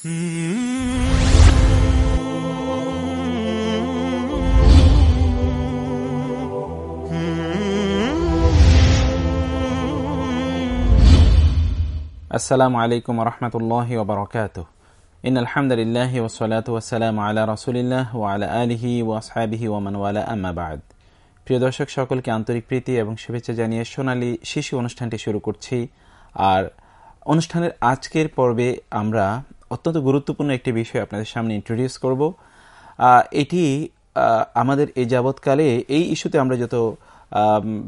আসসালামু আলাইকুম রহমতুল্লাহ ওবরকাত ইন আলহামদুলিল্লাহ ওসলাত ওসালাম আলা রসুলিল্লাহ ও আলা আলহি ও আসহাবিহি ওমান ওয়ালা আম্মাবাদ প্রিয় দর্শক, সকলকে আন্তরিক প্রীতি এবং শুভেচ্ছা জানিয়ে সোনালী শিশু অনুষ্ঠানটি শুরু করছি। আর অনুষ্ঠানের আজকের পর্বে আমরা অত্যন্ত গুরুত্বপূর্ণ একটি বিষয় আপনাদের সামনে ইন্ট্রোডিউস করব। এটি আমাদের এই যাবৎকালে এই ইস্যুতে আমরা যত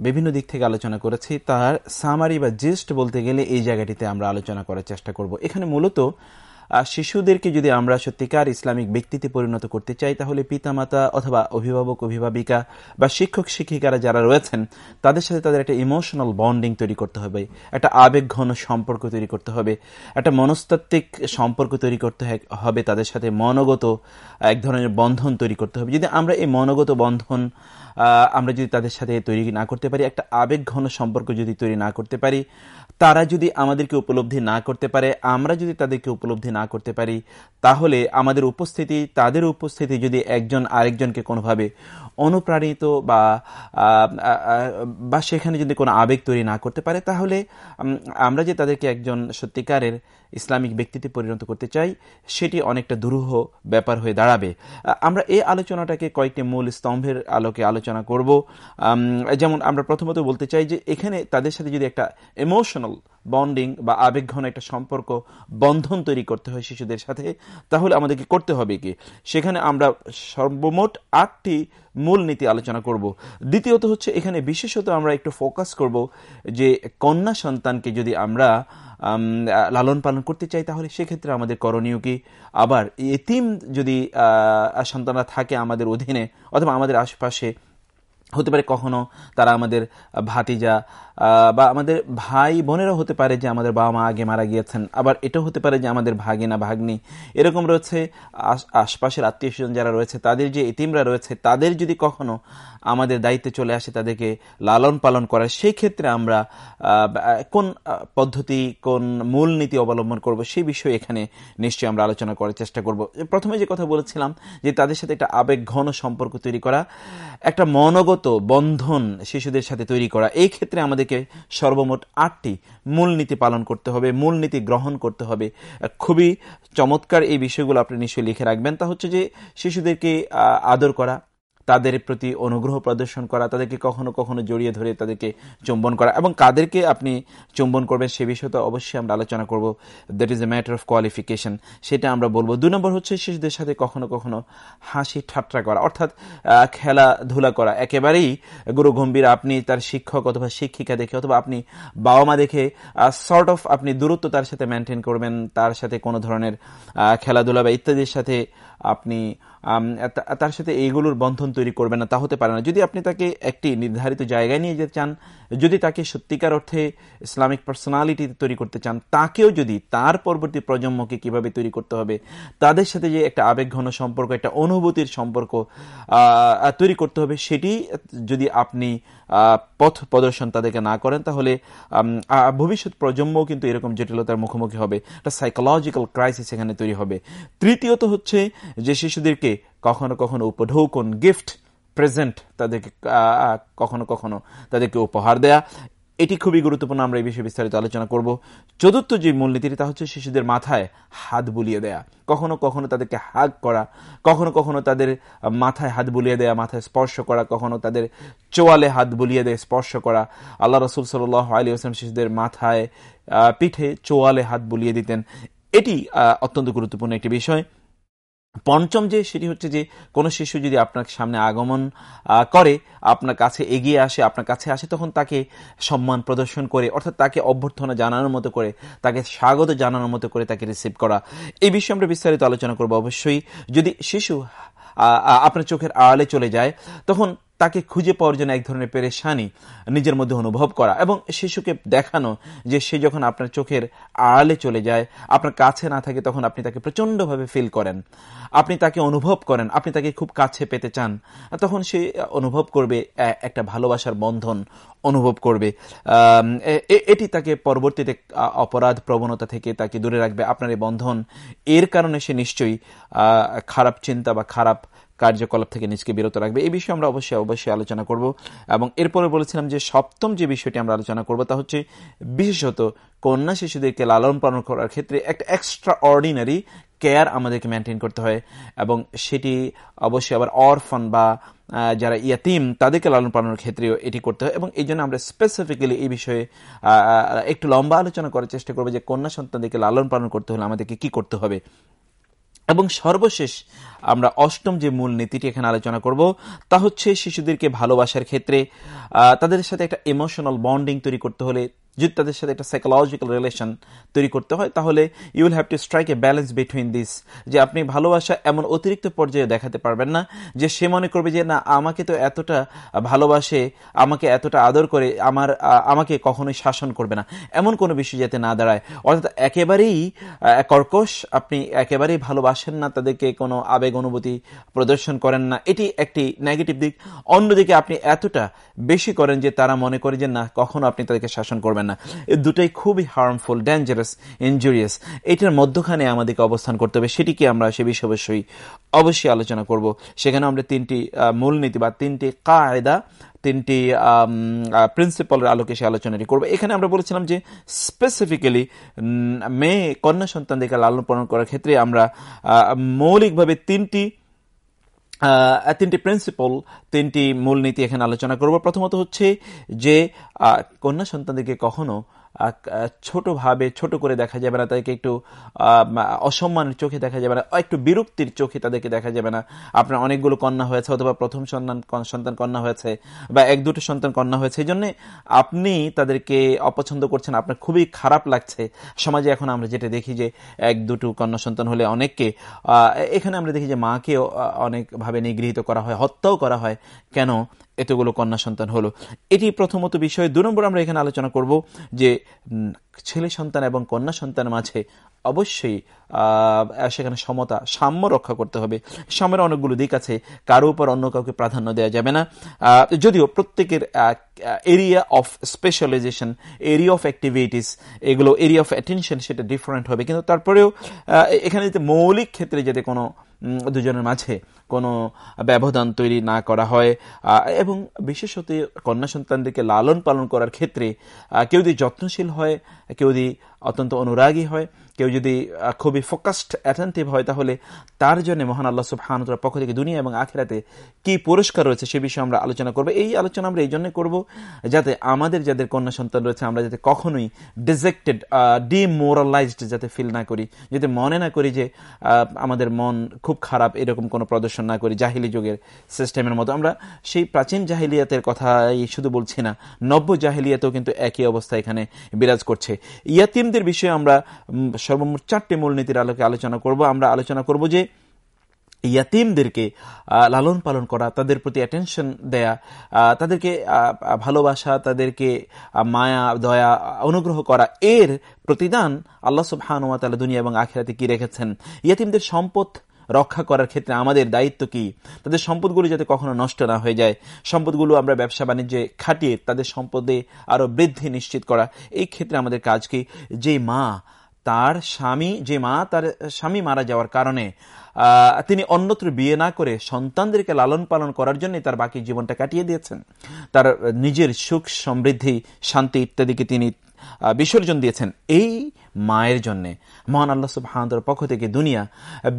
বিভিন্ন দিক থেকে আলোচনা করেছি, তার সামারি বা জেস্ট বলতে গেলে এই জায়গাটিতে আমরা আলোচনা করার চেষ্টা করব। এখানে মূলত শিশুদেরকে যদি আমরা সত্যিকার ইসলামিক ব্যক্তিতে পরিণত করতে চাই, তাহলে পিতামাতা অথবা অভিভাবক, অভিভাবিকা বা শিক্ষক, শিক্ষিকারা যারা রয়েছেন, তাদের সাথে তাদের একটা ইমোশনাল বন্ডিং তৈরি করতে হবে, একটা আবেগ ঘন সম্পর্ক তৈরি করতে হবে, একটা মনস্তাত্ত্বিক সম্পর্ক তৈরি করতে হবে, তাদের সাথে মনোগত এক ধরনের বন্ধন তৈরি করতে হবে। যদি আমরা এই মনোগত বন্ধন আমরা যদি তাদের সাথে তৈরি না করতে পারি, একটা আবেগ ঘন সম্পর্ক যদি তৈরি না করতে পারি তারা যদি আমাদেরকে উপলব্ধি না করতে পারে, আমরা যদি তাদেরকে উপলব্ধি না করতে পারি, তাহলে আমাদের উপস্থিতি, তাদের উপস্থিতি যদি একজন আরেকজনকে কোনোভাবে অনুপ্রাণিত বা বা সেখানে যদি কোনো আবেগ তৈরি না করতে পারে, তাহলে আমরা যে তাদেরকে একজন সত্যিকারের ইসলামিক ব্যক্তিতে পরিণত করতে চাই, সেটি অনেকটা দুরূহ ব্যাপার হয়ে দাঁড়াবে। আমরা এই আলোচনাটাকে কয়েকটি মূল স্তম্ভের আলোকে আলোচনা করব। যেমন আমরা প্রথমত বলতে চাই যে এখানে তাদের সাথে যদি একটা ইমোশনাল বন্ডিং বা আবেগঘন একটা সম্পর্ক বন্ধন তৈরি করতে হয় শিশুদের সাথে, তাহলে আমাদেরকে করতে হবে কি? সেখানে আমরা সর্বমোট আটটি মূল নীতি আলোচনা করব। দ্বিতীয়ত হচ্ছে এখানে বিশেষত আমরা একটু ফোকাস করব যে কন্যা সন্তানকে যদি আমরা লালন পালন করতে চাই, তাহলে সেক্ষেত্রে আমাদের করণীয় কি? আবার এতিম যদি সন্তানরা থাকে আমাদের অধীনে অথবা আমাদের আশেপাশে হতে পারে কখনো তারা আমাদের ভাতিজা বা আমাদের ভাই বোনেরও হতে পারে যে আমাদের বাবা মা আগে মারা গিয়েছেন। আবার এটাও হতে পারে যে আমাদের ভাগিনা ভাগ্নি। এরকম রয়েছে আশপাশের আত্মীয় স্বজন যারা রয়েছে, তাদের যে এতিমরা রয়েছে, তাদের যদি কখনো আমাদের দায়িত্বে চলে আসে, তাদেরকে লালন পালন করার সেই ক্ষেত্রে আমরা কোন পদ্ধতি, কোন মূল নীতি অবলম্বন করব, সেই বিষয়ে এখানে নিশ্চয়ই আমরা আলোচনা করার চেষ্টা করব। প্রথমে যে কথা বলেছিলাম, যে তাদের সাথে একটা আবেগ ঘন সম্পর্ক তৈরি করা, একটা মনোগত বন্ধন শিশুদের সাথে তৈরি করা। এই ক্ষেত্রে আমাদেরকে সর্বমোট আটটি মূলনীতি পালন করতে হবে, মূলনীতি গ্রহণ করতে হবে। খুবই চমৎকার এই বিষয়গুলো আপনি নিশ্চয়ই লিখে রাখবেন। তা হচ্ছে যে শিশুদেরকে আদর করা তাদের প্রতি অনুগ্রহ প্রদর্শন করা, তাদেরকে কখনো কখনো জড়িয়ে ধরে তাদেরকে চুম্বন করা এবং কাদেরকে আপনি চুম্বন করবেন সে বিষয়ে তো অবশ্যই আমরা আলোচনা করব। That is a matter of qualification সেটা আমরা বলব। দুই নম্বর হচ্ছে শিশুদের সাথে কখনো কখনো হাসি ঠাট্টা করা, অর্থাৎ খেলাধুলা করা। একেবারেই গুরু গম্ভীর আপনি তার শিক্ষক অথবা শিক্ষিকা দেখে অথবা আপনি বাবা মা দেখে সর্ট অফ আপনি দূরত্ব তার সাথে মেনটেন করবেন, তার সাথে কোনো ধরনের খেলাধুলা বা ইত্যাদির সাথে আপনি তার সাথে এইগুলোর বন্ধন তৈরি করবে না, তা হতে পারে না। যদি আপনি তাকে একটি নির্ধারিত জায়গায় নিয়ে যেতে চান, যদি তাকে সত্যিকার অর্থে ইসলামিক পার্সোনালিটি তৈরি করতে চান, তাকেও যদি তার পরবর্তী প্রজন্মকে কীভাবে তৈরি করতে হবে, তাদের সাথে যে একটা আবেগঘন সম্পর্ক, একটা অনুভূতির সম্পর্ক তৈরি করতে হবে, সেটি যদি আপনি পথ প্রদর্শন তাদেরকে না করেন, তাহলে ভবিষ্যৎ প্রজন্ম কিন্তু এরকম জটিলতার মুখোমুখি হবে। একটা সাইকোলজিক্যাল ক্রাইসিস এখানে তৈরি হবে। তৃতীয়ত হচ্ছে যে শিশুদেরকে কখনো কখনো উপঢৌকন গিফট প্রেজেন্ট তাদেরকে কখনো কখনো তাদেরকে উপহার দেয়া। এটি খুবই গুরুত্বপূর্ণ। আমরা এই বিষয়ে বিস্তারিত আলোচনা করব। চতুর্থ যে মূলনীতিটি, তা হচ্ছে শিশুদের মাথায় হাত বুলিয়ে দেয়া। কখনো কখনো তাদেরকে হাগ করা, কখনো কখনো তাদের মাথায় হাত বুলিয়ে দেয়া, মাথায় স্পর্শ করা, কখনো তাদের চোয়ালে হাত বুলিয়ে দেয়, স্পর্শ করা। আল্লাহ রসুল সাল আলী আসলাম শিশুদের মাথায় পিঠে চোয়ালে হাত বুলিয়ে দিতেন। এটি অত্যন্ত গুরুত্বপূর্ণ একটি বিষয়। পঞ্চম যে, সেটি হচ্ছে যে, কোনো শিশু যদি আপনার সামনে আগমন করে, আপনার কাছে এগিয়ে আসে, আপনার কাছে আসে, তখন তাকে সম্মান প্রদর্শন করে, অর্থাৎ তাকে অভ্যর্থনা জানানোর মতো করে, তাকে স্বাগত জানানোর মতো করে তাকে রিসিভ করা। এই বিষয়ে আমরা বিস্তারিত আলোচনা করব অবশ্যই। যদি শিশু আপনার চোখের আড়ালে চলে যায়, তখন তাকে খুঁজে পাওয়ার জন্য এক ধরনের পেরেশানি নিজের মধ্যে অনুভব করা এবং শিশুকে দেখানো যে সে যখন আপনার চোখের আড়ালে চলে যায়, আপনার কাছে না থাকে তখন আপনি তাকে প্রচণ্ডভাবে ফিল করেন। আপনি তাকে অনুভব করেন, আপনি তাকে খুব কাছে পেতে চান, তখন সে অনুভব করবে একটা ভালোবাসার বন্ধন অনুভব করবে। এটি তাকে পরবর্তীতে অপরাধ প্রবণতা থেকে তাকে দূরে রাখবে। আপনার এই বন্ধন, এর কারণে সে নিশ্চয়ই খারাপ চিন্তা বা খারাপ কার্যকলাপ থেকে নিজকে বিরত রাখবে। এই বিষয়ে আমরা অবশ্যই অবশ্যই আলোচনা করব। এবং এরপরে বলেছিলাম যে সপ্তম যে বিষয়টি আমরা আলোচনা করব তা হচ্ছে বিশেষত কন্যা শিশুদেরকে লালন পালন করার ক্ষেত্রে একটা এক্সট্রা অর্ডিনারি কেয়ার আমাদেরকে মেনটেন করতে হয়। এবং সেটি অবশ্যই আবার অরফান বা যারা ইয়াতিম তাদেরকে লালন পালনের ক্ষেত্রেও এটি করতে হয়। এবং এই জন্য আমরা স্পেসিফিক্যালি এই বিষয়ে একটু লম্বা আলোচনা করার চেষ্টা করব যে কন্যা সন্তানদেরকে লালন পালন করতে হলে আমাদেরকে কি করতে হবে। এবং সর্বশেষ আমরা অষ্টম যে মূল নীতিটি এখানে আলোচনা করব, তা হচ্ছে শিশুদেরকে ভালোবাসার ক্ষেত্রে তাদের সাথে একটা ইমোশনাল বন্ডিং তৈরি করতে হলে যদি তাদের সাথে একটা সাইকোলজিক্যাল রিলেশন তৈরি করতে হয়, তাহলে you will have to strike a balance between this যে আপনি ভালোবাসা এমন অতিরিক্ত পর্যায়ে দেখাতে পারবেন না, যে সে মনে করবে যে না, আমাকে তো এতটা ভালোবাসে, আমাকে এতটা আদর করে, আমার আমাকে কখনোই শাসন করবে না। এমন কোনো বিষয় যাতে না দাঁড়ায়। অর্থাৎ একেবারেই কর্কশ, আপনি একেবারেই ভালোবাসেন না, তাদেরকে কোনো আবেগ অনুভূতি প্রদর্শন করেন না। এটি একটি নেগেটিভ দিক। অন্যদিকে আপনি এতটা বেশি করেন যে তারা মনে করে যে না, কখনো আপনি তাদেরকে শাসন করবেন করবেন না। এই দুটাই খুবই হার্মফুল ডেঞ্জারাস ইনজুরিয়াস এটার মধ্যখানে আমাদেরকে অবস্থান করতে হবে, সেটিকে আমরা সে বিষয়ে অবশ্যই অবশ্যই আলোচনা করব। সেখানে আমরা তিনটি মূলনীতি বা তিনটি কায়দা, তিনটি প্রিন্সিপালের আলোকে সে আলোচনাটি করব। এখানে আমরা বলেছিলাম যে স্পেসিফিক্যালি মেয়ে, কন্যা সন্তানদেরকে লালন পালন করার ক্ষেত্রে আমরা মৌলিকভাবে তিনটি তিনটি প্রিন্সিপল তিনটি মূলনীতি এখানে আলোচনা করব। প্রথমত হচ্ছে যে কন্যা সন্তানদেরকে কখনো ছোটভাবে ছোট করে দেখা যাবে না, তাদেরকে একটু অসম্মানের চোখে দেখা যাবে না, একটু বিরক্তির চোখে তাদেরকে দেখা যাবে না। আপনার অনেকগুলো কন্যা হয়েছে, অথবা প্রথম সন্তান সন্তান কন্যা হয়েছে, বা এক দুটো সন্তান কন্যা হয়েছে, এই জন্যে আপনি তাদেরকে অপছন্দ করছেন, আপনার খুবই খারাপ লাগছে। সমাজে এখন আমরা যেটা দেখি যে, এক দুটো কন্যা সন্তান হলে অনেককে এখানে আমরা দেখি যে মাকে অনেকভাবে নিগৃহীত করা হয়, হত্যাও করা হয়। কেন? এতগুলো কন্যা সন্তান হলো। এটি প্রথমত বিষয়। দু নম্বর আমরা এখানে আলোচনা করব যে ছেলে সন্তান এবং কন্যা সন্তান মাঝে অবশ্যই সেখানে সমতা, সাম্য রক্ষা করতে হবে। সাম্যের অনেকগুলো দিক আছে। কারও উপর অন্য কাউকে প্রাধান্য দেওয়া যাবে না। যদিও প্রত্যেকের area of specialization area of activities এগুলো এরিয়া অফ অ্যাটেনশন সেটা ডিফারেন্ট হবে। কিন্তু তারপরেও এখানে যদি মৌলিক ক্ষেত্রে যাতে কোনো দুজনের মাঝে কোনো ব্যবধান তৈরি না করা হয়। এবং বিশেষত কন্যা সন্তানদেরকে লালন পালন করার ক্ষেত্রে কেউ যদি যত্নশীল হয়, কেউ যদি অত্যন্ত অনুরাগী হয় কেউ যদি খুবই ফোকাসড অ্যাটেন্টিভ হয়, তাহলে তার জন্য মহান আল্লাহ সুবহানুতার পক্ষ থেকে দুনিয়া এবং আখেরাতে কি পুরস্কার রয়েছে সে বিষয়ে আমরা আলোচনা করব। এই আলোচনা আমরা এই জন্য করব যাতে আমাদের যাদের কন্যা সন্তান রয়েছে, আমরা যাতে কখনোই ডিজেক্টেড ডিমোরালাইজড যাতে ফিল না করি। যাতে মনে না করি যে আমাদের মন খুব খারাপ, এরকম কোনো প্রদর্শন না করি জাহিলি যুগের সিস্টেমের মতো। আমরা সেই প্রাচীন জাহিলিয়াতের কথাই শুধু বলছি না, নব্য জাহিলিয়াতেও কিন্তু একই অবস্থা এখানে বিরাজ করছে। ইয়াতিমদের বিষয়ে আমরা সর্বমোট চারটি মূলনীতির আলোকে আলোচনা করব। আমরা আলোচনা করব যে ইয়াতিমদেরকে লালন পালন করা, তাদের প্রতি অ্যাটেনশন দেয়া তাদেরকে ভালোবাসা, তাদেরকে মায়া, দয়া, অনুগ্রহ করা, এর প্রতিদান আল্লাহ সুবহানুয়াতালা দুনিয়া এবং আখেরাতে কি রেখেছেন? ইয়াতিমদের সম্পদ রক্ষা করার ক্ষেত্রে আমাদের দায়িত্ব কি? তাদের সম্পদগুলো যাতে কখনো নষ্ট না হয়ে যায়। সম্পদগুলো আমরা ব্যবসা বাণিজ্যে খাটিয়ে তাদের সম্পদে আরও বৃদ্ধি নিশ্চিত করা, এই ক্ষেত্রে আমাদের কাজ কি? যে মা তার স্বামী, যে মা, তার স্বামী মারা যাওয়ার কারণে তিনি অন্যত্র বিয়ে না করে সন্তানদেরকে লালন পালন করার জন্য তার বাকি জীবনটা কাটিয়ে দিয়েছেন। তার নিজের সুখ, সমৃদ্ধি, শান্তি ইত্যাদিকে তিনি বিসর্জন দিয়েছেন। এই মায়ের জন্য মহান আল্লাহ সুবাহর পক্ষ থেকে দুনিয়া,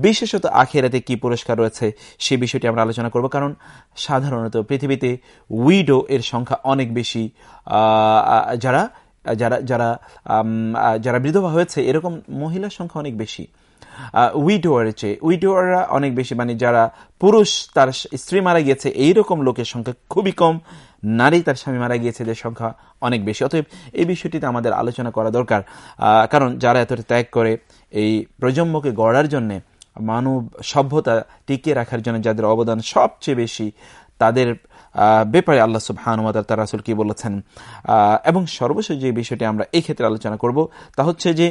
বিশেষত আখেরাতে কি পুরস্কার রয়েছে, সে বিষয়টি আমরা আলোচনা করব। কারণ সাধারণত পৃথিবীতে উইডো এর সংখ্যা অনেক বেশি যারা যারা যারা যারা বিধবা হয়েছে, এরকম মহিলার সংখ্যা অনেক বেশি। উইডোয়ার চেয়ে উইডোয়াররা অনেক বেশি মানে যারা পুরুষ, তার স্ত্রী মারা গিয়েছে, এইরকম লোকের সংখ্যা খুবই কম। নারী তার স্বামী মারা গিয়েছে, এদের সংখ্যা অনেক বেশি। অতএব এই বিষয়টিতে আমাদের আলোচনা করা দরকার। কারণ যারা এতটা ত্যাগ করে, এই প্রজন্মকে গড়ার জন্যে, মানব সভ্যতা টিকিয়ে রাখার জন্য যাদের অবদান সবচেয়ে বেশি, তাদের ব্যাপারে আল্লাহ সুবহানুমাদ তার রাসুল কি বলেছেন? এবং সর্বশেষ যে বিষয়টি আমরা এই ক্ষেত্রে আলোচনা করব তা হচ্ছে যে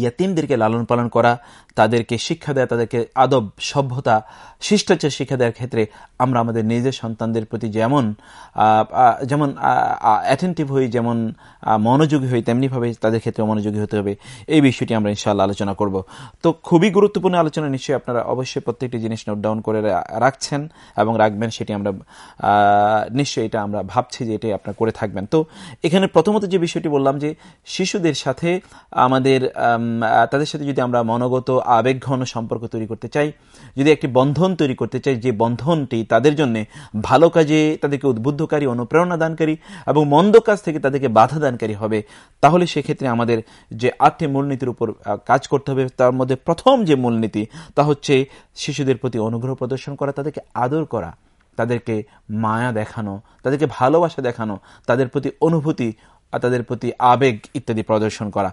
ইয়াতিমদেরকে লালন পালন করা, তাদেরকে শিক্ষা দেয়া, তাদেরকে আদব, সভ্যতা, শিষ্টাচার শিক্ষা দেওয়ার ক্ষেত্রে আমরা আমাদের নিজের সন্তানদের প্রতি যেমন যেমন অ্যাটেন্টিভ হই, যেমন মনোযোগী হই, তেমনিভাবে তাদের ক্ষেত্রে মনোযোগী হতে হবে। এই বিষয়টি আমরা ইনশাল্লাহ আলোচনা করব। তো খুবই গুরুত্বপূর্ণ আলোচনা, নিশ্চয়ই আপনারা অবশ্যই প্রত্যেকটি জিনিস নোট ডাউন করে রাখছেন এবং রাখবেন, সেটি আমরা নিশ্চয়ই এটা আমরা ভাবছি যে এটাই আপনারা করে থাকবেন। তো এখানে প্রথমত যে বিষয়টি বললাম যে, শিশুদের সাথে আমাদের তাদের সাথে যদি আমরা মনোগত আবেগঘন সম্পর্ক তৈরি করতে চাই, যদি একটি বন্ধন তৈরি করতে চাই, যে বন্ধনটি তাদের জন্য ভালো কাজে তাদেরকে উদ্বুদ্ধকারী, অনুপ্রেরণা দানকারী এবং মন্দ কাজ থেকে তাদেরকে বাধা দানকারী হবে, তাহলে সেক্ষেত্রে আমাদের যে আটটি মূলনীতির উপর কাজ করতে হবে, তার মধ্যে প্রথম যে মূলনীতি তা হচ্ছে শিশুদের প্রতি অনুগ্রহ প্রদর্শন করা, তাদেরকে আদর করা, তাদেরকে মায়া দেখানো, তাদেরকে ভালোবাসা দেখানো, তাদের প্রতি অনুভূতি তাদের প্রতি আবেগ ইত্যাদি প্রদর্শন করা।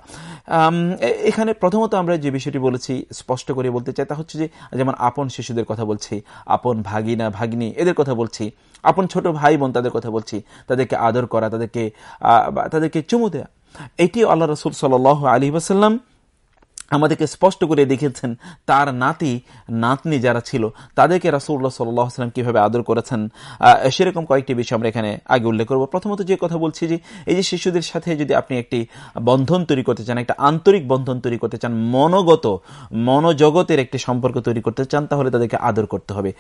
এখানে প্রথমত আমরা যে বিষয়টি বলেছি, স্পষ্ট করে বলতে চাই, তা হচ্ছে যে, যেমন আপন শিশুদের কথা বলছি, আপন ভাগিনা, ভাগিনী, এদের কথা বলছি, আপন ছোট ভাই বোন তাদের কথা বলছি, তাদেরকে আদর করা, তাদেরকে তাদেরকে চুমু দেয়া। এটি আল্লাহ রসুল সাল আলী ওসাল্লাম আমাদেরকে স্পষ্ট করে দেখেছেন তার নাতি, নাতনি যারা ছিল, তাদেরকে রাসুল্লাহ সাল্লাম কীভাবে আদর করেছেন সেরকম কয়েকটি বিষয় আমরা এখানে আগে উল্লেখ করব। প্রথমত যে কথা বলছি যে, এই যে শিশুদের সাথে যদি আপনি একটি বন্ধন তৈরি করতে চান, একটা আন্তরিক বন্ধন তৈরি করতে চান, মনোগত, মনোজগতের একটি সম্পর্ক তৈরি করতে চান, তাহলে তাদেরকে আদর করতে হবে।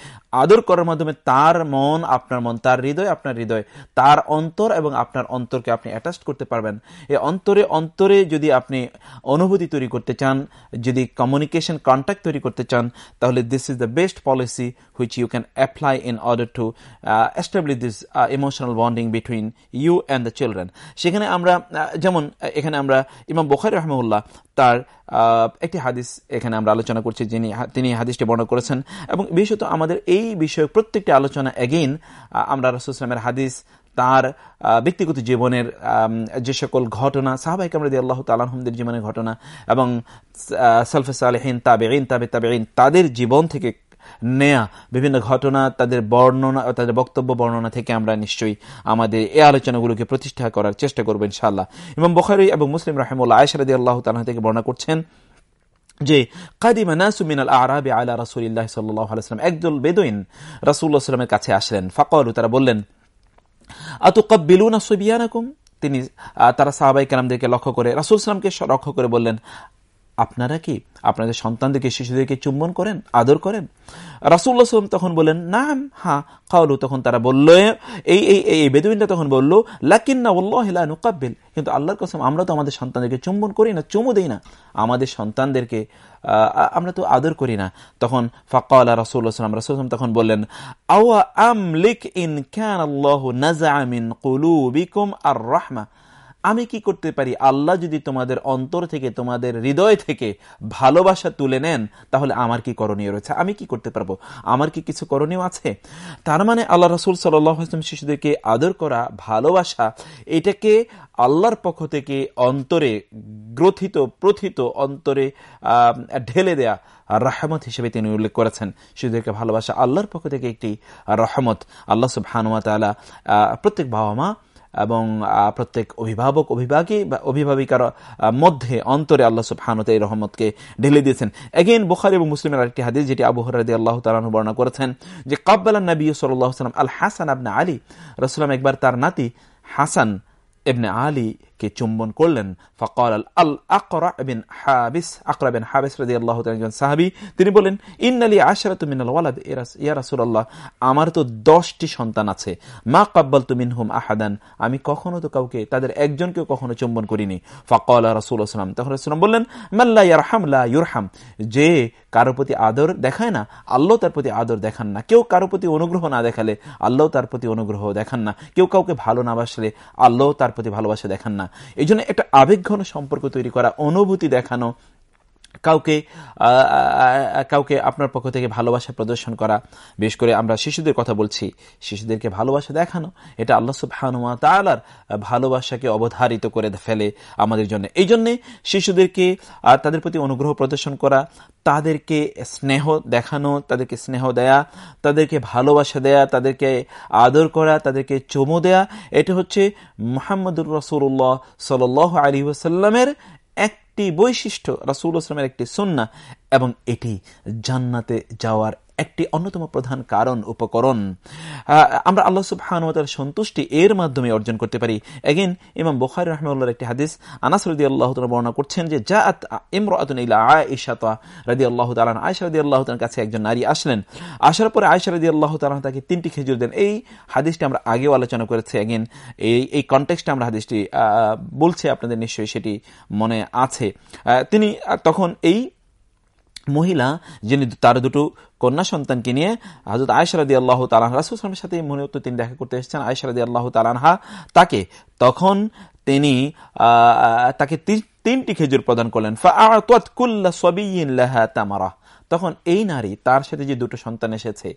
আদর করার মাধ্যমে তার মন, আপনার মন, তার হৃদয়, আপনার হৃদয়, তার অন্তর এবং আপনার অন্তরকে আপনি অ্যাটাচ করতে পারবেন। এই অন্তরে অন্তরে যদি আপনি অনুভূতি তৈরি করতে চান যদি কমিউনিকেশন কন্ট্যাক্ট তৈরি করতে চান, তাহলে this is the best policy which you can apply in order to establish this emotional bonding between you and the children সেখানে আমরা যেমন এখানে আমরা ইমাম বোখারি রহমউল্লাহ তার একটি হাদিস এখানে আমরা আলোচনা করছি যিনি, তিনি হাদিসটি বর্ণনা করেছেন এবং বিশেষত আমাদের এই বিষয়ে প্রত্যেকটি আলোচনা এগেইন আমরা রসুলামের হাদিস তার ব্যক্তিগত জীবনের যে সকল ঘটনা সাহাবাহিক আমরা দিয়ে আল্লাহ তালাহমদের জীবনের ঘটনা এবং সালফে সালেহীন তাবেইন তাবে তাবেইন তাদের জীবন থেকে নেয়া বিভিন্ন ঘটনা, তাদের বর্ণনা, তাদের বক্তব্য বর্ণনা থেকে আমরা নিশ্চয়ই আমাদের এই আলোচনাগুলোকে প্রতিষ্ঠা করার চেষ্টা করব ইনশাল্লাহ এবং বখারি এবং মুসলিম রাহেমুল্লাহ আয়সারদি আল্লাহ তালা থেকে বর্ণনা করছেন যে, কাদিমা নাসুমিনাল আরাবি আলা রাসুলিল্লাহ সাল্লাহ আলাইসলাম একদল বেদইন রাসুল্লাহ সাল্লামের কাছে আসলেন। ফাকলু, তারা বললেন আতুকাবিলুনা সবিয়ানাকুম? তিনি তারা সাহাবাই কালামদেরকে লক্ষ্য করে রাসুল সালামকে লক্ষ্য করে বললেন আপনারা কি আপনাদের সন্তানদেরকে, শিশুদেরকে চুম্বন করেন, আদর করেন? রাসুল্লাহ সাল্লাম তখন বললেন না হ্যাঁ খাওয়ালু তখন তারা বলল, এই এই এই বেদুইনটা তখন বলল, লাকিন্না উল্লাহ নুকাব্বিল। কিন্তু আল্লাহর কসম, আমরা তো আমাদের সন্তানদেরকে চুম্বন করি না, চুমু দিই না। আমাদের সন্তানদেরকে আমরা তো আদর করি না। তখন ফাক্কা আল্লাহ রাসুল্লাহাম রাসুলাম তখন বললেন, আওয়া আম লিক ইন ক্যান আল্লাহ নাজা মিন কুলুবিকুম আর রাহমা আমি কি করতে পারি? আল্লাহ যদি তোমাদের অন্তর থেকে, তোমাদের হৃদয় থেকে ভালোবাসা তুলে নেন, তাহলে আমার কি করণীয় রয়েছে? আমি কি করতে পারব? আমার কি কিছু করণীয় আছে? তার মানে আল্লাহ রসুল সাল্লাম শিশুদেরকে আদর করা, ভালোবাসা, এটাকে আল্লাহর পক্ষ থেকে অন্তরে গ্রথিত, প্রথিত অন্তরে ঢেলে দেয়া রহমত হিসেবে তিনি উল্লেখ করেছেন। শিশুদেরকে ভালোবাসা আল্লাহর পক্ষ থেকে একটি রহমত। আল্লাহ সব হানুয়া তালা প্রত্যেক বাবা মা এবং প্রত্যেক অভিভাবক অভিভাবকী বা অভিভাবিকার মধ্যে, অন্তরে আল্লাহ সুবহানত এই রহমতকে ঢেলে দিয়েছেন। এগেন বুখারি এবং মুসলিমের আরেকটি হাদিস যেটি আবু হরাদি আল্লাহ তালু বর্ণনা করেছেন যে, কাব্বালান নবী সাল্লাহ সাল্লাম আল হাসান আবনা আলী। রসুলাম একবার তার নাতি হাসান এবনে আলী কে চুম্বন করলেন? ফকাল আল আকরা বিন হাবিস, আকরা বিন হাবিস রাদি আল্লাহ একজন সাহাবি, তিনি বলেন, ইন্নালি আশরাত মিনাল ওয়ালাদ ইয়া রাসূলুল্লাহ, আমার তো দশটি সন্তান আছে। মা কাব্বাল তুমিন হুম আহাদান, আমি কখনো তো কাউকে, তাদের একজনকেও কখনো চুম্বন করিনি। ফকাল রাসূল সাল্লাম তখন রাসূল বললেন মাল্লা ইয়ারহাম, লা ইউরহাম, যে কারও প্রতি আদর দেখায় না, আল্লাহ তার প্রতি আদর দেখান না। কেউ কারও প্রতি অনুগ্রহ না দেখালে, আল্লাহ তার প্রতি অনুগ্রহ দেখান না। কেউ কাউকে ভালো না বাসলে, আল্লাহ তার প্রতি ভালোবাসা দেখান না। এই জন্য একটা আবেগঘন সম্পর্ক তৈরি করা অনুভূতি দেখানো কাউকে কাউকে আপনার পক্ষ থেকে ভালোবাসা প্রদর্শন করা, বিশেষ করে আমরা শিশুদের কথা বলছি, শিশুদেরকে ভালোবাসা দেখানো, এটা আল্লাহ সুবহানুমা তালার ভালোবাসাকে অবধারিত করে ফেলে আমাদের জন্য। এই জন্যে শিশুদেরকে তাদের প্রতি অনুগ্রহ প্রদর্শন করা, তাদেরকে স্নেহ দেখানো, তাদেরকে স্নেহ দেয়া, তাদেরকে ভালোবাসা দেয়া, তাদেরকে আদর করা, তাদেরকে চমু দেয়া, এটা হচ্ছে মোহাম্মদুর রসুল্লাহ সাল আলী ওসাল্লামের একটি বৈশিষ্ট্য রাসুল আসলামের একটি সন্না এবং এটি জান্নাতে যাওয়ার একটি অন্যতম প্রধান কারণ, উপকরণ। আমরা আল্লাহ সুবহানুতার সন্তুষ্টি এর মাধ্যমে অর্জন করতে পারি। এগেন ইমাম বখারি রহমার একটি হাদিস, আনাস রদি আল্লাহ বর্ণনা করছেন যে যা ইমরাতুন রাদি আল্লাহ তালান আয়সা রদি আল্লাহ কাছে একজন নারী আসলেন। আসার পরে আয়সা রদি আল্লাহ তালান তাকে তিনটি খেজুর দেন। এই হাদিসটি আমরা আগেও আলোচনা করেছি। এগেন এই এই কন্টেক্সটে আমরা হাদিসটি বলছে, আপনাদের নিশ্চয়ই সেটি মনে আছে। তিনি তখন এই মহিলা যিনি তার দুটো কন্যা সন্তানকে নিয়ে হাজরত আয়সারাদি আল্লাহ তালান রাসুলের সাথে মনে হতো তিনি দেখা করতে এসেছেন। আয়সারাদি আল্লাহ তালানহা তাকে তখন তিনি তাকে তিনটি খেজুর প্রদান করলেন। তামারা। তখন এই নারী তার সাথে যে দুটো সন্তান এসেছে,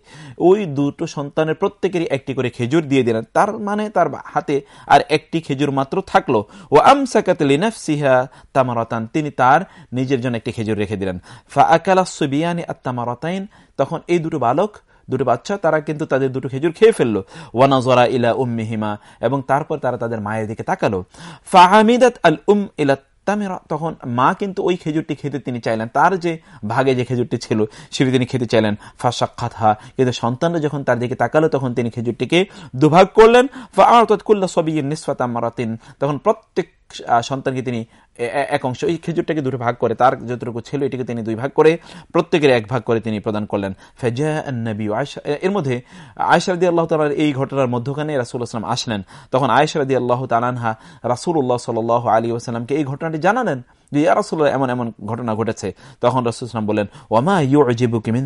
ওই দুটো সন্তানের প্রত্যেকেরই একটি করে খেজুর দিয়ে দিলেন। তার মানে তার হাতে আর একটি খেজুর মাত্র থাকল। ও আমসাকাতলিনাফসিহা তামারতান, তিনি তার নিজের জন্য একটি খেজুর রেখে দিলেন। ফা আকালা সুবিয়ানি আত্মামারতাইন তখন এই দুটো বালক, দুটো বাচ্চা, তারা কিন্তু তাদের দুটো খেজুর খেয়ে ফেলল। ওয়ানাজরা ইলা উম্মিহিমা, এবং তারপর তারা তাদের মায়ের দিকে তাকালো। ফাহামিদাত আল উম ইলা তামেরা তখন মা কিন্তু ওই খেজুরটি খেতে তিনি চাইলেন। তার যে ভাগে যে খেজুরটি ছিল, সেটি তিনি খেতে চাইলেন। ফাঁসাক্ষাত কিন্তু সন্তানরা যখন তার দিকে তাকালো, তখন তিনি খেজুরটিকে দুভাগ করলেন। ফা আমার তৎকুল্লা সবই নিঃস্বাত মারাতিন। তখন প্রত্যেক সন্তানকে তিনি এক অংশ, এই খেজুরটাকে দুটো ভাগ করে, তার যতটুকু ছিল এটিকে তিনি দুই ভাগ করে, প্রত্যেকের এক ভাগ করে তিনি প্রদান করলেন। ফেজা নবী এর মধ্যে আয়সারদি আল্লাহ তালার এই ঘটনার মধ্যখানে রাসুল আসলেন। তখন আয়সারদি আল্লাহ তালানহা রাসুল্লাহ সাল আলী ওসালামকে এই ঘটনাটি জানালেন যে রাসুল্লাহ এমন এমন ঘটনা ঘটেছে। তখন রাসুল ইসলাম বললেন ওমা ইউ জিবু কিমিন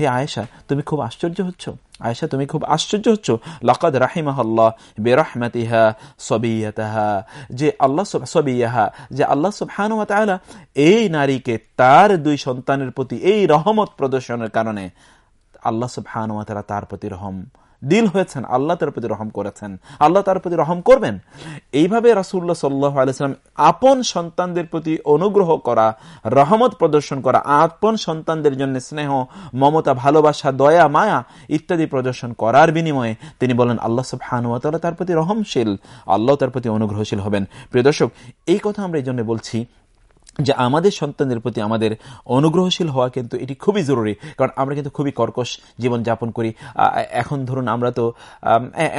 হে আয়েশা, তুমি খুব আশ্চর্য হচ্ছ। আয়েশা, তুমি খুব আশ্চর্য হচ্ছ। লকাদ রাহিমাহাল্লাহ বেরহমাতিহা সবিয়াতাহা। যে আল্লাহ সবিয়াহা, যে আল্লাহ সুবহানু তাআলা এই নারীকে তার দুই সন্তানের প্রতি এই রহমত প্রদর্শনের কারণে আল্লাহ সুবহানু তাআলা তার প্রতি রহম দিল হয়েছেন, আল্লাহ তার প্রতি রহম করেছেন। আল্লাহ তার প্রতি রহম করবেন? এইভাবে রাসুল্লাহ সাল্লাহ আলাইসালাম আপন সন্তানদের প্রতি অনুগ্রহ করা, রহমত প্রদর্শন করা, আপন সন্তানদের জন্য স্নেহ, মমতা, ভালোবাসা, দয়া, মায়া ইত্যাদি প্রদর্শন করার বিনিময়ে তিনি বলেন, আল্লাহ সব হানুয়াতালা তার প্রতি রহমশীল, আল্লাহ তার প্রতি অনুগ্রহশীল হবেন। প্রিয় দর্শক, এই কথা আমরা এই জন্য বলছি যে আমাদের সন্তানদের প্রতি আমাদের অনুগ্রহশীল হওয়া কিন্তু এটি খুবই জরুরি। কারণ আমরা কিন্তু খুবই কর্কশ জীবনযাপন করি। এখন ধরুন আমরা তো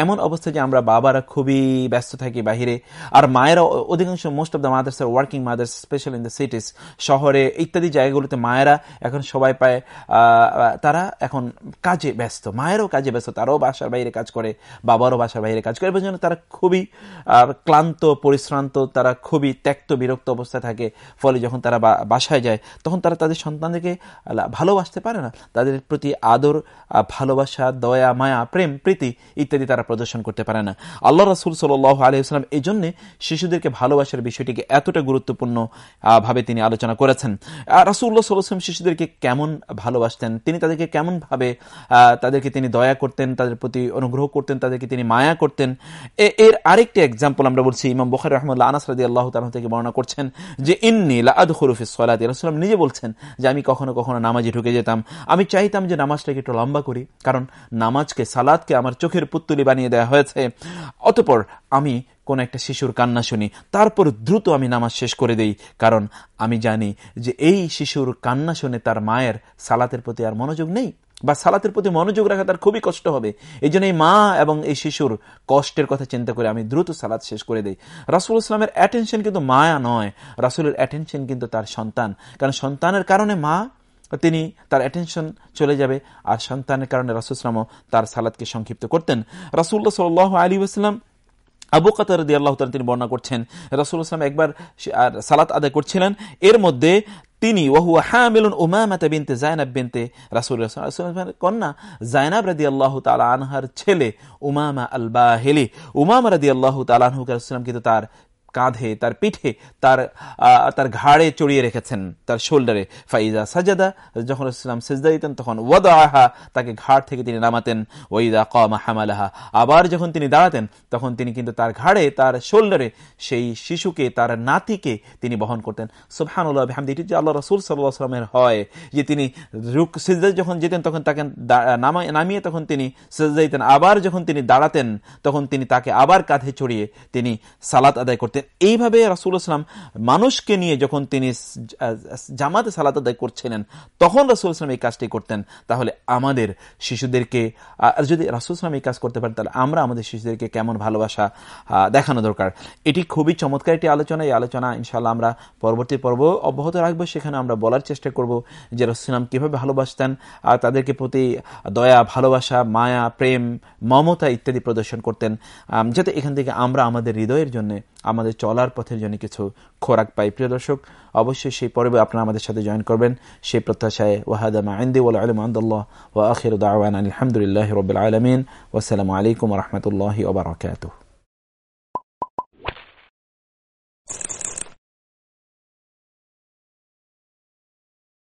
এমন অবস্থা যে আমরা বাবারা খুবই ব্যস্ত থাকি বাহিরে। আর মায়েরা অধিকাংশ most of the mothers are working mothers special in the cities শহরে, ইত্যাদি জায়গাগুলোতে মায়েরা এখন সবাই পায় তারা এখন কাজে ব্যস্ত। মায়েরও কাজে ব্যস্ত, তারাও বাসার বাইরে কাজ করে, বাবারও বাসার বাইরে কাজ করে। এবং জন্য তারা খুবই ক্লান্ত, পরিশ্রান্ত, তারা খুবই ত্যক্ত, বিরক্ত অবস্থায় থাকে। ফলে যখন তারা বাসায় যায়, তখন তারা তাদের সন্তানদেরকে ভালোবাসতে পারে না। তাদের প্রতি আদর ভালোবাসা, দয়া, মায়া, প্রেম, প্রীতি ইত্যাদি তারা প্রদর্শন করতে পারে না। আল্লাহ রাসুল সাল আলহিহাম এই জন্যে শিশুদেরকে ভালোবাসার বিষয়টিকে এতটা গুরুত্বপূর্ণ ভাবে তিনি আলোচনা করেছেন। রাসুল্লাহ সাল্লাম শিশুদেরকে কেমন ভালোবাসতেন? তিনি তাদেরকে কেমন ভাবে তাদেরকে তিনি দয়া করতেন, তাদের প্রতি অনুগ্রহ করতেন, তাদেরকে তিনি মায়া করতেন? এর আরেকটি এক্সাম্পল আমরা বলছি, ইমাম বখার রহমুল্লাহ আনাস রাদি আল্লাহ থেকে বর্ণনা করছেন যে, ইন্নি নিজে বলছেন যে আমি কখনো কখনো নামাজে ঢুকে যেতাম। আমি চাইতাম যে নামাজটাকে একটু লম্বা করি, কারণ নামাজকে সালাদকে আমার চোখের পুত্তুলি বানিয়ে দেওয়া হয়েছে। অতপর আমি কোন একটা শিশুর কান্না শুনি, তারপর দ্রুত আমি নামাজ শেষ করে দেই, কারণ আমি জানি যে এই শিশুর কান্না শুনে তার মায়ের সালাতের প্রতি আর মনোযোগ নেই। বা সালাতের প্রতি মনোযোগ রাখা তার খুবই কষ্ট হবে। এই জন্য এই মা এবং এই শিশুর কষ্টের কথা চিন্তা করে আমি দ্রুত সালাত শেষ করে দিই। রাসুল ইসলামের অ্যাটেনশন কিন্তু মায়া নয়। রাসুলের অ্যাটেনশন কিন্তু তার সন্তান। কারণ সন্তানের কারণে মা, তিনি তার অ্যাটেনশন চলে যাবে। আর সন্তানের কারণে রাসুল ইসলামও তার সালাদকে সংক্ষিপ্ত করতেন। রাসুল্লাহ সাল আলী আসলাম আবু কাতার দিয়ে আল্লাহ তিনি বর্ণনা করছেন, রাসুল ইসলাম একবার সালাত আদায় করছিলেন। এর মধ্যে তিনি ওহু হামিলুন উমামাতা বিনতে জায়নাব বিনতে রাসুল কন্যা জায়নাব রাদি আল্লাহ তালা আনহার ছেলে উমামা আল বাহেলি উমামা রাদি আল্লাহ তালাহুকে রাসুলাম কিন্তু তার কাঁধে, তার পিঠে, তার তার ঘাড়ে চড়িয়ে রেখেছেন, তার শোল্ডারে। ফাইজা সাজাদা, যখন ইসলাম সেজদা দিতেন, তখন ওয়াদা তাকে ঘাড় থেকে তিনি নামাতেন। ওইদা কমা হামালাহা, আবার যখন তিনি দাঁড়াতেন, তখন তিনি কিন্তু তার ঘাড়ে, তার শোল্ডারে, সেই শিশুকে, তার নাতিকে তিনি বহন করতেন। সুবহানুল্লাহ হামদি যে আল্লাহ রসুল সাল্লাহামের হয়, যে তিনি রুক সিজদায় যখন যেতেন, তখন তাকে নামিয়ে তখন তিনি সেজদা দিতেন। আবার যখন তিনি দাঁড়াতেন, তখন তিনি তাকে আবার কাঁধে চড়িয়ে তিনি সালাত আদায় করতেন এইভাবে রাসুল ইসলাম মানুষকে নিয়ে যখন তিনি জামাতে সালাত আদায় করছিলেন, তখন রাসুল ইসলাম এই কাজটি করতেন। তাহলে আমাদের শিশুদেরকে যদি রাসুল ইসলাম এই কাজ করতে পারেন, তাহলে আমরা আমাদের শিশুদেরকে কেমন ভালোবাসা দেখানো দরকার? এটি খুবই চমৎকার একটি আলোচনা। এই আলোচনা ইনশাল্লাহ আমরা পরবর্তী পর্ব অব্যাহত রাখব। সেখানে আমরা বলার চেষ্টা করব যে রসুলাম কীভাবে ভালোবাসতেন, আর তাদেরকে প্রতি দয়া, ভালোবাসা, মায়া, প্রেম, মমতা ইত্যাদি প্রদর্শন করতেন যাতে এখান থেকে আমরা আমাদের হৃদয়ের জন্য আমাদের চলার পথের জন্য কিছু খোরাক পাই। প্রিয় দর্শক, অবশ্যই সেই পর্বে আপনারা আমাদের সাথে জয়েন করবেন। সেই প্রত্যাশায় ওয়াহাদামা আইন্দি ওয়াল আলম ওয়া আখির আলহামদুলিল্লাহ রবিল আলমিন। ওসালামু আলাইকুম রহমতুল্লাহ ওবরাকাতুহ